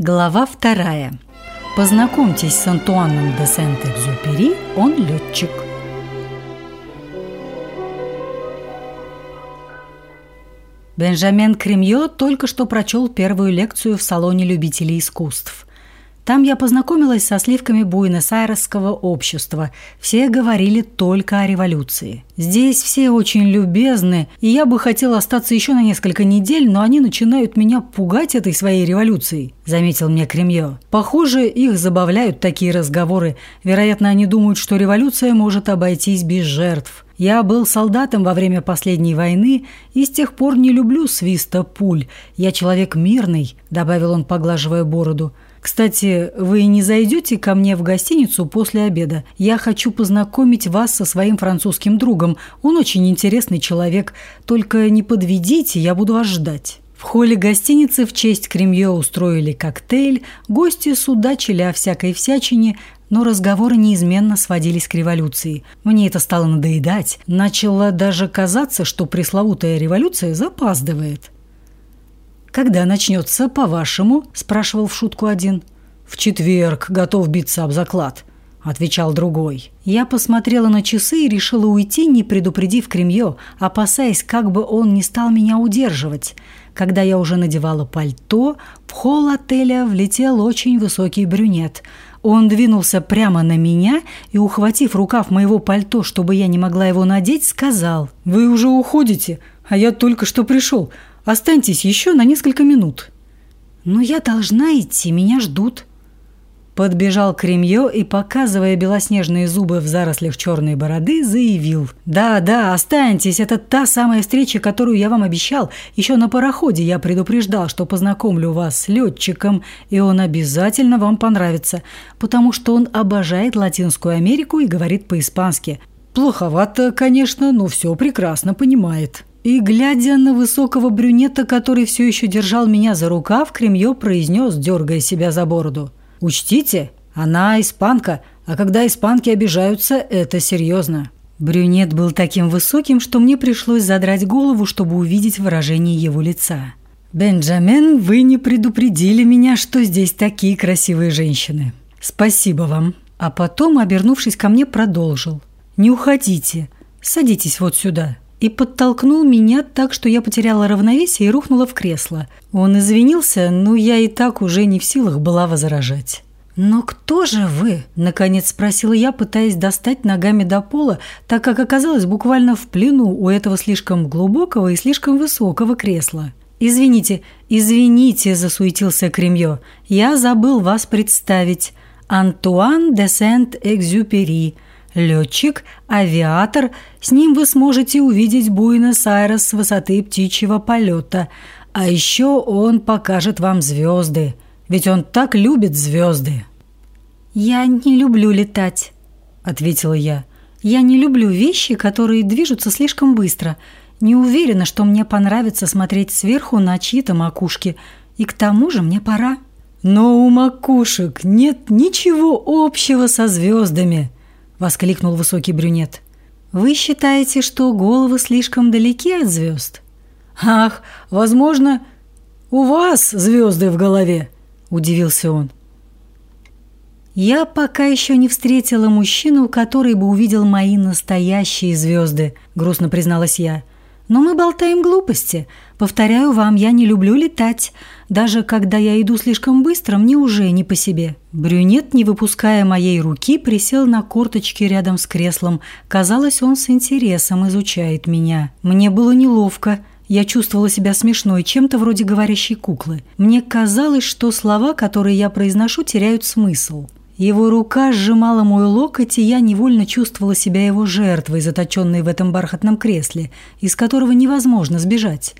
Глава вторая. Познакомьтесь с Антуаном де Сент-Экзюпери, он летчик. Бенджамен Кремье только что прочел первую лекцию в салоне любителей искусств. Там я познакомилась со сливками Буэнос-Айресского общества. Все говорили только о революции. Здесь все очень любезны, и я бы хотела остаться еще на несколько недель, но они начинают меня пугать этой своей революцией», – заметил мне Кремье. «Похоже, их забавляют такие разговоры. Вероятно, они думают, что революция может обойтись без жертв». Я был солдатом во время последней войны и с тех пор не люблю свиста пуль. Я человек мирный», – добавил он, поглаживая бороду. Кстати, вы не зайдете ко мне в гостиницу после обеда? Я хочу познакомить вас со своим французским другом. Он очень интересный человек. Только не подведите, я буду вас ждать». В холле гостиницы в честь Кремье устроили коктейль, гости судачили о всякой всячине, но разговоры неизменно сводились к революции. Мне это стало надоедать. Начало даже казаться, что пресловутая революция запаздывает. «Когда начнется, по-вашему?» – спрашивал в шутку один. «В четверг, готов биться об заклад», – отвечал другой. Я посмотрела на часы и решила уйти, не предупредив Кремье, опасаясь, как бы он не стал меня удерживать. Когда я уже надевала пальто, в холл отеля влетел очень высокий брюнет. Он двинулся прямо на меня и, ухватив рукав моего пальто, чтобы я не могла его надеть, сказал «Вы уже уходите, а я только что пришел. Останьтесь еще на несколько минут». «Но я должна идти, меня ждут». Подбежал Кремье и, показывая белоснежные зубы в зарослях черной бороды, заявил. «Да, да, останьтесь, это та самая встреча, которую я вам обещал. Еще на пароходе я предупреждал, что познакомлю вас с летчиком, и он обязательно вам понравится, потому что он обожает Латинскую Америку и говорит по-испански. Плоховато, конечно, но все прекрасно понимает». И, глядя на высокого брюнета, который все еще держал меня за рукав, Кремье произнес, дергая себя за бороду. «Учтите, она испанка, а когда испанки обижаются, это серьезно». Брюнет был таким высоким, что мне пришлось задрать голову, чтобы увидеть выражение его лица. «Бенджамен, вы не предупредили меня, что здесь такие красивые женщины. Спасибо вам». А потом, обернувшись ко мне, продолжил. «Не уходите. Садитесь вот сюда» и подтолкнул меня так, что я потеряла равновесие и рухнула в кресло. Он извинился, но я и так уже не в силах была возражать. «Но кто же вы?» – наконец спросила я, пытаясь достать ногами до пола, так как оказалась буквально в плену у этого слишком глубокого и слишком высокого кресла. «Извините, извините», – засуетился Кремье. «Я забыл вас представить. Антуан де Сент-Экзюпери» летчик, авиатор, с ним вы сможете увидеть Буэнос-Айрес с высоты птичьего полета. А еще он покажет вам звезды, ведь он так любит звезды. «Я не люблю летать», — ответила я. «Я не люблю вещи, которые движутся слишком быстро. Не уверена, что мне понравится смотреть сверху на чьи-то макушки. И к тому же мне пора». «Но у макушек нет ничего общего со звездами», – воскликнул высокий брюнет. «Вы считаете, что головы слишком далеки от звезд?» «Ах, возможно, у вас звезды в голове», – удивился он. «Я пока еще не встретила мужчину, который бы увидел мои настоящие звезды», – грустно призналась я. «Но мы болтаем глупости. Повторяю вам, я не люблю летать. Даже когда я иду слишком быстро, мне уже не по себе. Брюнет, не выпуская моей руки, присел на корточки рядом с креслом. Казалось, он с интересом изучает меня. Мне было неловко. Я чувствовала себя смешной, чем-то вроде говорящей куклы. Мне казалось, что слова, которые я произношу, теряют смысл. Его рука сжимала мой локоть, и я невольно чувствовала себя его жертвой, заточенной в этом бархатном кресле, из которого невозможно сбежать.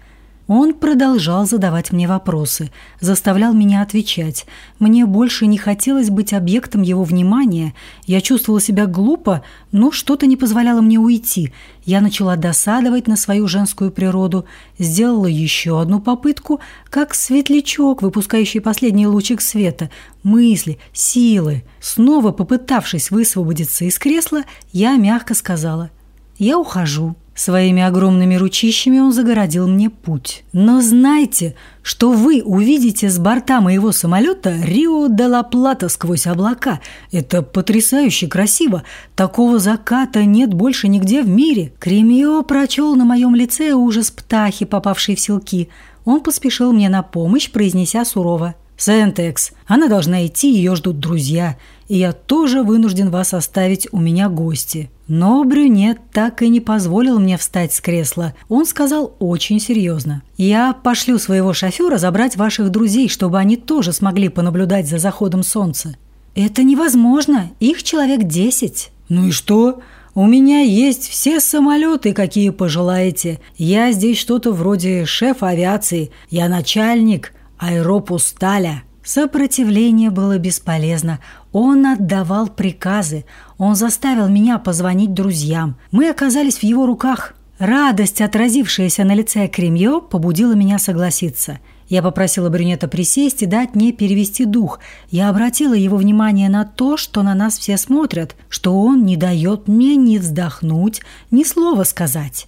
Он продолжал задавать мне вопросы, заставлял меня отвечать. Мне больше не хотелось быть объектом его внимания. Я чувствовала себя глупо, но что-то не позволяло мне уйти. Я начала досадовать на свою женскую природу, сделала еще одну попытку, как светлячок, выпускающий последний лучик света, мысли, силы. Снова попытавшись высвободиться из кресла, я мягко сказала «Я ухожу». Своими огромными ручищами он загородил мне путь. Но знайте, что вы увидите с борта моего самолета Рио-де-ла-Плата сквозь облака. Это потрясающе красиво. Такого заката нет больше нигде в мире. Кремио прочел на моем лице ужас птахи, попавшей в селки. Он поспешил мне на помощь, произнеся сурово. «Сентекс, она должна идти, ее ждут друзья и я тоже вынужден вас оставить у меня гости». Но брюнет так и не позволил мне встать с кресла. Он сказал очень серьезно. «Я пошлю своего шофера забрать ваших друзей, чтобы они тоже смогли понаблюдать за заходом солнца». «Это невозможно. Их человек десять». «Ну и что?» У меня есть все самолеты, какие пожелаете. Я здесь что-то вроде шефа авиации. Я начальник аэропусталя». Сопротивление было бесполезно. Он отдавал приказы. Он заставил меня позвонить друзьям. Мы оказались в его руках. Радость, отразившаяся на лице Кремье, побудила меня согласиться. Я попросила брюнета присесть и дать мне перевести дух. Я обратила его внимание на то, что на нас все смотрят, что он не дает мне ни вздохнуть, ни слова сказать.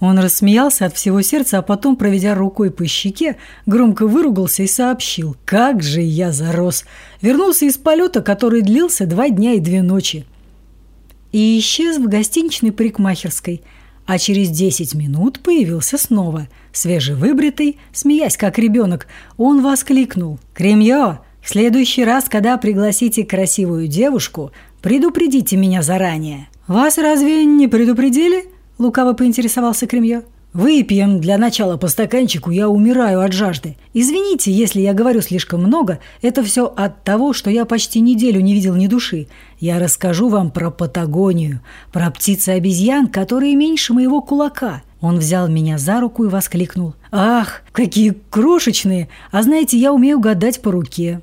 Он рассмеялся от всего сердца, а потом, проведя рукой по щеке, громко выругался и сообщил «Как же я зарос!» Вернулся из полета, который длился два дня и две ночи. И исчез в гостиничной парикмахерской, а через десять минут появился снова. Свежевыбритый, смеясь как ребенок, он воскликнул «Кремьё, в следующий раз, когда пригласите красивую девушку, предупредите меня заранее». «Вас разве не предупредили?» Лукаво поинтересовался Кремье. «Выпьем для начала по стаканчику, я умираю от жажды. Извините, если я говорю слишком много, это все от того, что я почти неделю не видел ни души. Я расскажу вам про Патагонию, про птицы-обезьян, которые меньше моего кулака». Он взял меня за руку и воскликнул. «Ах, какие крошечные! А знаете, я умею гадать по руке».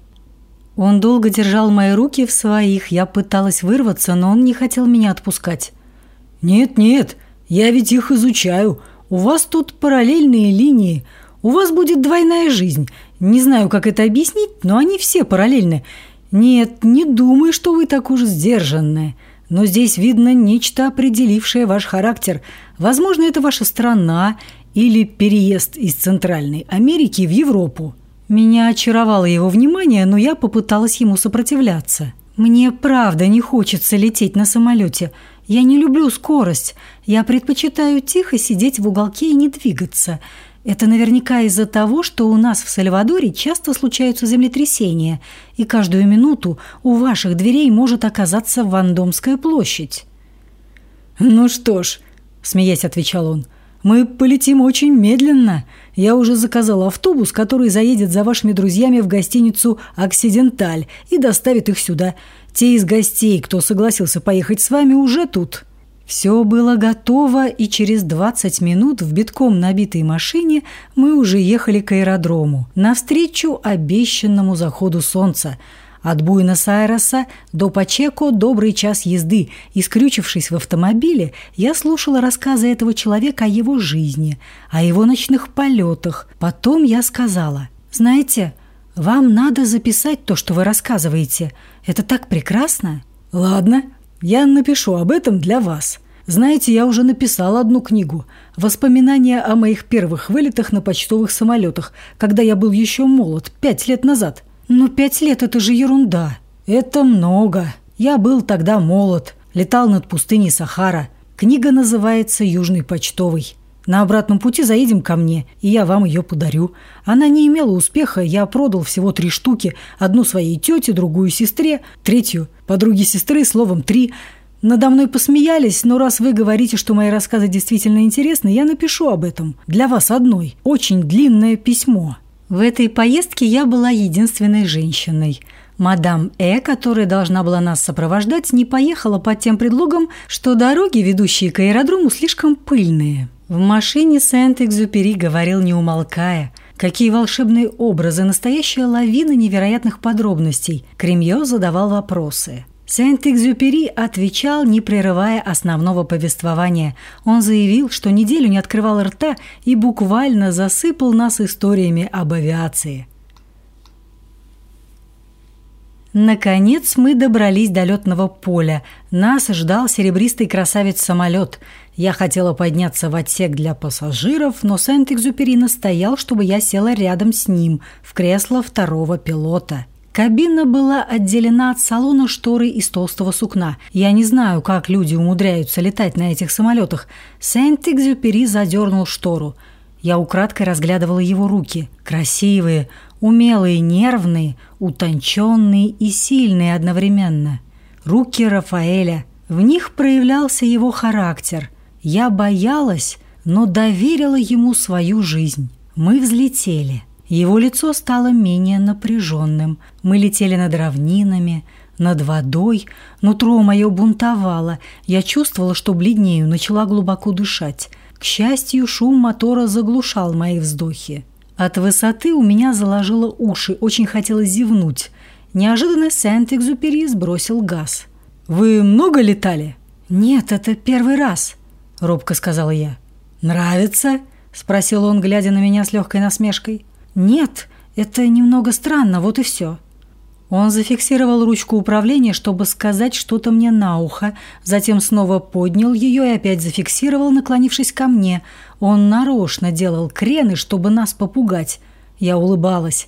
Он долго держал мои руки в своих, я пыталась вырваться, но он не хотел меня отпускать. «Нет-нет», я ведь их изучаю. У вас тут параллельные линии. У вас будет двойная жизнь. Не знаю, как это объяснить, но они все параллельны. Нет, не думаю, что вы так уж сдержанная. Но здесь видно нечто, определившее ваш характер. Возможно, это ваша страна или переезд из Центральной Америки в Европу. Меня очаровало его внимание, но я попыталась ему сопротивляться. Мне правда не хочется лететь на самолете. Я не люблю скорость. Я предпочитаю тихо сидеть в уголке и не двигаться. Это наверняка из-за того, что у нас в Сальвадоре часто случаются землетрясения, и каждую минуту у ваших дверей может оказаться Вандомская площадь. «Ну что ж», – смеясь отвечал он, – «мы полетим очень медленно. Я уже заказал автобус, который заедет за вашими друзьями в гостиницу «Оксиденталь» и доставит их сюда. Те из гостей, кто согласился поехать с вами, уже тут». Все было готово, и через 20 минут в битком набитой машине мы уже ехали к аэродрому, навстречу обещанному заходу солнца. От Буэнос-Айреса до Пачеко добрый час езды, и, скрючившись в автомобиле, я слушала рассказы этого человека о его жизни, о его ночных полетах. Потом я сказала, «Знаете, вам надо записать то, что вы рассказываете. Это так прекрасно. Ладно, я напишу об этом для вас. Знаете, я уже написал одну книгу. Воспоминания о моих первых вылетах на почтовых самолетах, когда я был еще молод, пять лет назад. Но пять лет – это же ерунда. Это много. Я был тогда молод, летал над пустыней Сахара. Книга называется «Южный почтовый». На обратном пути заедем ко мне, и я вам ее подарю. Она не имела успеха, я продал всего три штуки. Одну своей тете, другую сестре, третью подруге сестры, словом, три. Надо мной посмеялись, но раз вы говорите, что мои рассказы действительно интересны, я напишу об этом. Для вас одной. Очень длинное письмо. В этой поездке я была единственной женщиной. Мадам Э, которая должна была нас сопровождать, не поехала под тем предлогом, что дороги, ведущие к аэродрому, слишком пыльные. В машине Сент-Экзюпери говорил не умолкая. Какие волшебные образы, настоящая лавина невероятных подробностей. Кремье задавал вопросы. Сент-Экзюпери отвечал, не прерывая основного повествования. Он заявил, что неделю не открывал рта и буквально засыпал нас историями об авиации. Наконец мы добрались до летного поля. Нас ждал серебристый красавец-самолет. Я хотела подняться в отсек для пассажиров, но Сент-Экзюпери настоял, чтобы я села рядом с ним, в кресло второго пилота. Кабина была отделена от салона шторой из толстого сукна. Я не знаю, как люди умудряются летать на этих самолетах. Сент-Экзюпери задернул штору. Я украдкой разглядывала его руки. Красивые, умелые, нервные, утонченные и сильные одновременно. Руки Рафаэля. В них проявлялся его характер. Я боялась, но доверила ему свою жизнь. Мы взлетели. Его лицо стало менее напряженным. Мы летели над равнинами, над водой. Нутро мое бунтовало. Я чувствовала, что бледнею, начала глубоко дышать. К счастью, шум мотора заглушал мои вздохи. От высоты у меня заложило уши, очень хотелось зевнуть. Неожиданно Сент-Экзюпери сбросил газ. «Вы много летали?» «Нет, это первый раз», — робко сказала я. «Нравится?» — спросил он, глядя на меня с легкой насмешкой. «Нет, это немного странно, вот и все». Он зафиксировал ручку управления, чтобы сказать что-то мне на ухо, затем снова поднял ее и опять зафиксировал, наклонившись ко мне. Он нарочно делал крены, чтобы нас попугать. Я улыбалась.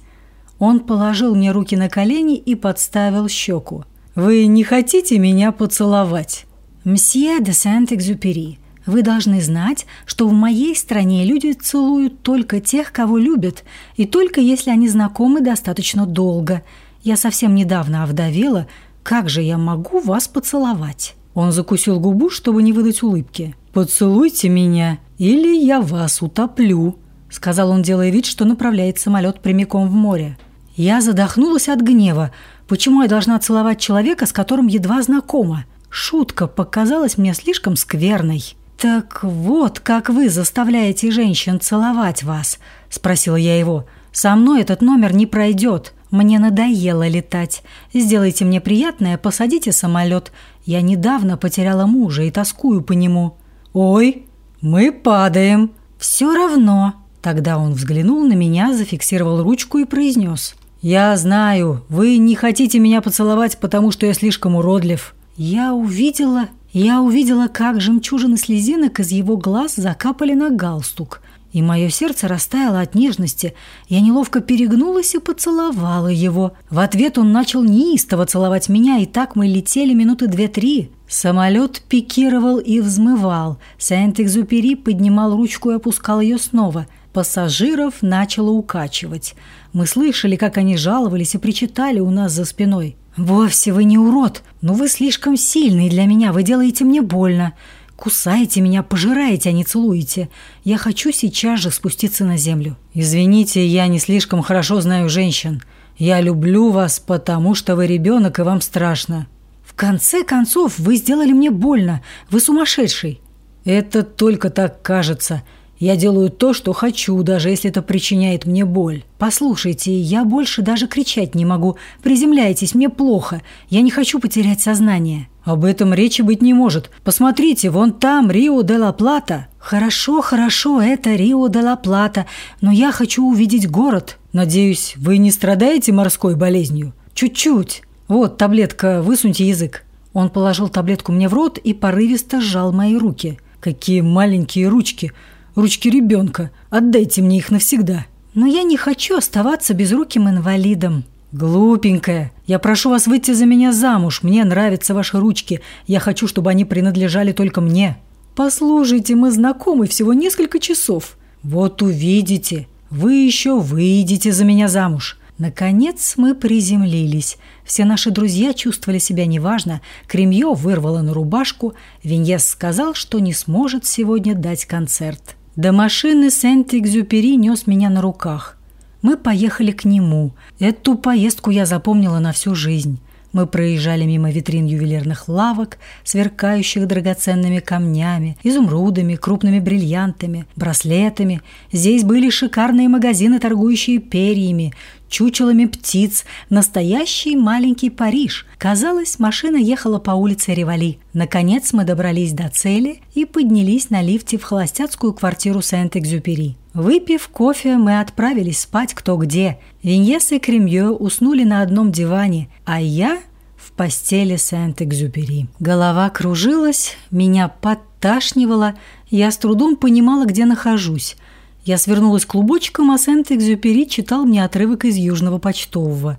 Он положил мне руки на колени и подставил щеку. «Вы не хотите меня поцеловать?» «Мсье де Сент-Экзюпери, вы должны знать, что в моей стране люди целуют только тех, кого любят, и только если они знакомы достаточно долго. Я совсем недавно овдовела, как же я могу вас поцеловать?» Он закусил губу, чтобы не выдать улыбки. «Поцелуйте меня, или я вас утоплю», — сказал он, делая вид, что направляет самолет прямиком в море. Я задохнулась от гнева. Почему я должна целовать человека, с которым едва знакома? Шутка показалась мне слишком скверной. «Так вот, как вы заставляете женщин целовать вас?» – спросила я его. «Со мной этот номер не пройдет. Мне надоело летать. Сделайте мне приятное, посадите самолет. Я недавно потеряла мужа и тоскую по нему». «Ой, мы падаем». «Все равно». Тогда он взглянул на меня, зафиксировал ручку и произнес. «Я знаю, вы не хотите меня поцеловать, потому что я слишком уродлив». Я увидела я увидела, как жемчужины слезинок из его глаз закапали на галстук, и мое сердце растаяло от нежности. Я неловко перегнулась и поцеловала его. В ответ он начал неистово целовать меня, и так мы летели минуты две-три. Самолет пикировал и взмывал. Сент-Экзюпери поднимал ручку и опускал ее снова. Пассажиров начало укачивать. Мы слышали, как они жаловались и причитали у нас за спиной. «Вовсе вы не урод, но вы слишком сильный для меня, вы делаете мне больно. Кусаете меня, пожираете, а не целуете. Я хочу сейчас же спуститься на землю». «Извините, я не слишком хорошо знаю женщин. Я люблю вас, потому что вы ребенок и вам страшно». «В конце концов, вы сделали мне больно. Вы сумасшедший». «Это только так кажется. Я делаю то, что хочу, даже если это причиняет мне боль. Послушайте, я больше даже кричать не могу. Приземляйтесь, мне плохо. Я не хочу потерять сознание. Об этом речи быть не может. Посмотрите, вон там Рио-де-ла-Плата. Хорошо, хорошо, это Рио-де-ла-Плата, но я хочу увидеть город. Надеюсь, вы не страдаете морской болезнью? Чуть-чуть. Вот таблетка, высуньте язык. Он положил таблетку мне в рот и порывисто сжал мои руки. Какие маленькие ручки ручки ребенка. Отдайте мне их навсегда». «Но я не хочу оставаться безруким инвалидом». «Глупенькая, я прошу вас выйти за меня замуж. Мне нравятся ваши ручки. Я хочу, чтобы они принадлежали только мне». «Послушайте, мы знакомы всего несколько часов». «Вот увидите. Вы еще выйдете за меня замуж». Наконец мы приземлились. Все наши друзья чувствовали себя неважно. Кремье вырвало на рубашку. Виньес сказал, что не сможет сегодня дать концерт. До машины Сент-Экзюпери нес меня на руках. Мы поехали к нему. Эту поездку я запомнила на всю жизнь. Мы проезжали мимо витрин ювелирных лавок, сверкающих драгоценными камнями, изумрудами, крупными бриллиантами, браслетами. Здесь были шикарные магазины, торгующие перьями, чучелами птиц, настоящий маленький Париж. Казалось, машина ехала по улице Ревали. Наконец мы добрались до цели и поднялись на лифте в холостяцкую квартиру Сент-Экзюпери. Выпив кофе, мы отправились спать кто где. Виньес и Кремье уснули на одном диване, а я в постели Сент-Экзюпери. Голова кружилась, меня подташнивало, я с трудом понимала, где нахожусь. Я свернулась клубочком, а Сент-Экзюпери читал мне отрывок из Южного почтового.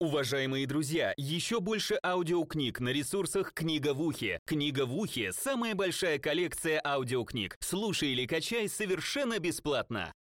Уважаемые друзья, еще больше аудиокниг на ресурсах «Книга в ухе». «Книга в ухе» — самая большая коллекция аудиокниг. Слушай или качай совершенно бесплатно.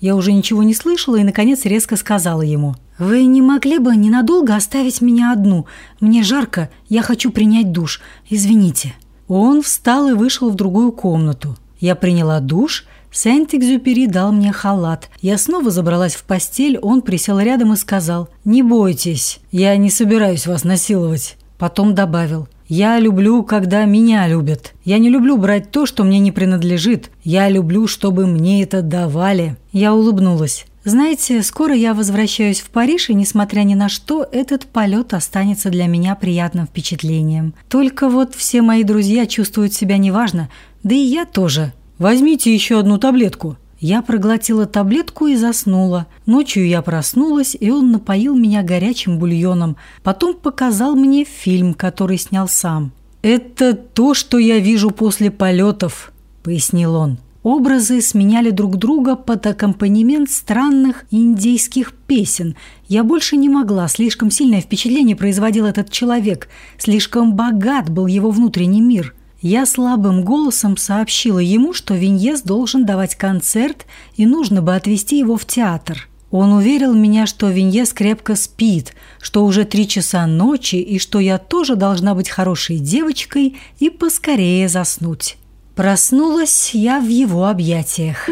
Я уже ничего не слышала и, наконец, резко сказала ему. «Вы не могли бы ненадолго оставить меня одну? Мне жарко, я хочу принять душ. Извините». Он встал и вышел в другую комнату. Я приняла душ, Сент-Экзюпери дал мне халат. Я снова забралась в постель, он присел рядом и сказал «Не бойтесь, я не собираюсь вас насиловать». Потом добавил «Я люблю, когда меня любят. Я не люблю брать то, что мне не принадлежит. Я люблю, чтобы мне это давали». Я улыбнулась. Знаете, скоро я возвращаюсь в Париж, и, несмотря ни на что, этот полет останется для меня приятным впечатлением. Только вот все мои друзья чувствуют себя неважно, да и я тоже. Возьмите еще одну таблетку. Я проглотила таблетку и заснула. Ночью я проснулась, и он напоил меня горячим бульоном. Потом показал мне фильм, который снял сам. «Это то, что я вижу после полетов», – пояснил он. Образы сменяли друг друга под аккомпанемент странных индейских песен. Я больше не могла, слишком сильное впечатление производил этот человек, слишком богат был его внутренний мир. Я слабым голосом сообщила ему, что Виньес должен давать концерт и нужно бы отвезти его в театр. Он уверил меня, что Виньес крепко спит, что уже три часа ночи и что я тоже должна быть хорошей девочкой и поскорее заснуть. Проснулась я в его объятиях.